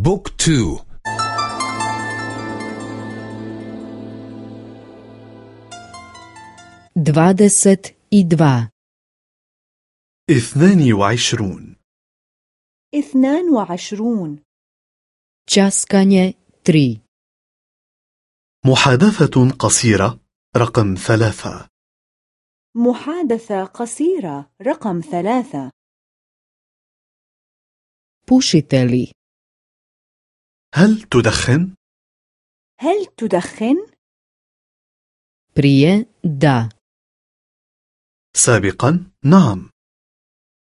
بوك تو. dvadeset i dva اثنان وعشرون. اثنان وعشرون. Časkanje tri محادثة قصيرة رقم ثلاثة. محادثة قصيرة رقم ثلاثة. Pušite li? هل تدخن؟ هل تدخن؟ Prije da. سابقا نعم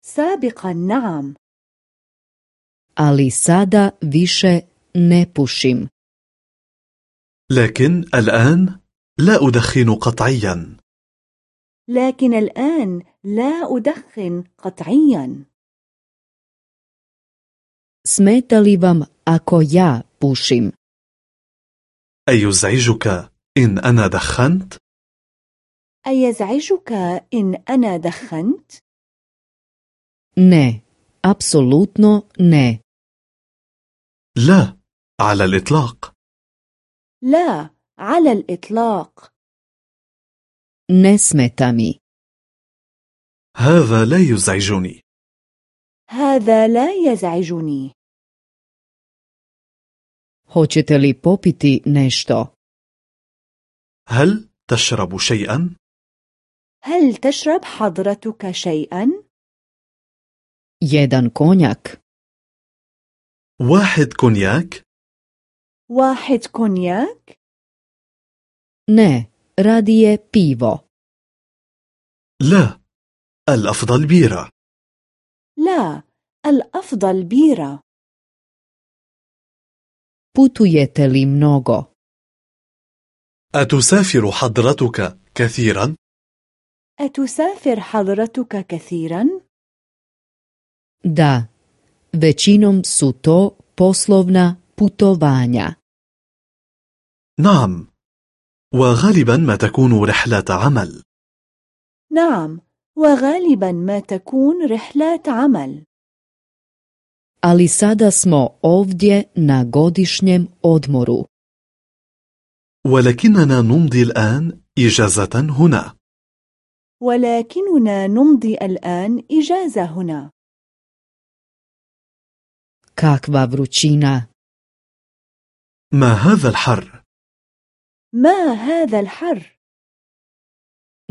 سابقا نعم Ali sada više ne pušim. لكن الآن لا أدخن قطعيا لكن الآن لا أدخن قطعيا Smeta li vam ako ja pušim? أيزعجك إن أنا دخنت؟ أيزعجك إن أنا دخنت؟ Ne, apsolutno ne. لا على الإطلاق لا على الإطلاق Ne smeta mi. هذا لا يزعجني هذا لا يزعجني Hoćete li popiti nešto? هل تشرب شيئا؟ هل تشرب حضرتك شيئا؟ Jedan konjak? واحد كونياك؟ واحد كونياك؟ Ne, radije pivo. لا الأفضل بيرة لا الأفضل بيرة Putujete li mnogo? أتسافر حضرتك كثيرا؟ أتسافر حضرتك كثيرا؟ Da, većinom su to poslovna putovanja. نعم وغالبا ما تكون رحلة عمل نعم وغالبا ما تكون رحلات عمل Ali sada smo ovdje na godišnjem odmoru. ولكننا نمضي الآن إجازة هنا ولكننا نمضي الآن إجازة هنا Kakva vrućina! ما هذا الحر؟ ما هذا الحر؟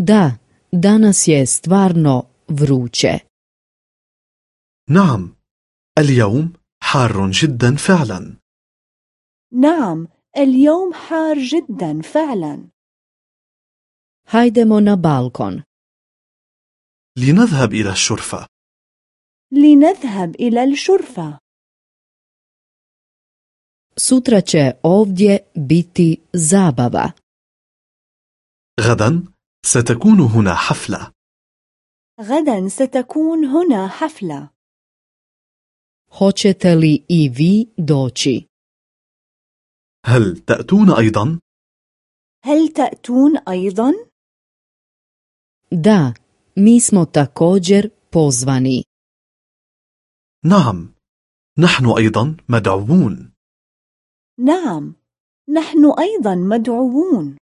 Da, danas je stvarno vruće. نعم اليوم حار جدا فعلا. نعم اليوم حار جدا فعلا. Hajdemo na balkon. لنذهب إلى الشرفة. لنذهب إلى الشرفة. Sutra će ovdje biti zabava. غدا ستكون هنا حفلة. غدا ستكون هنا حفلة. Hoćete li i vi doći? هل تأتون أيضا؟ هل تأتون أيضا؟ Da, mi smo također pozvani. نعم نحن أيضا مدعوون نعم نحن أيضا مدعوون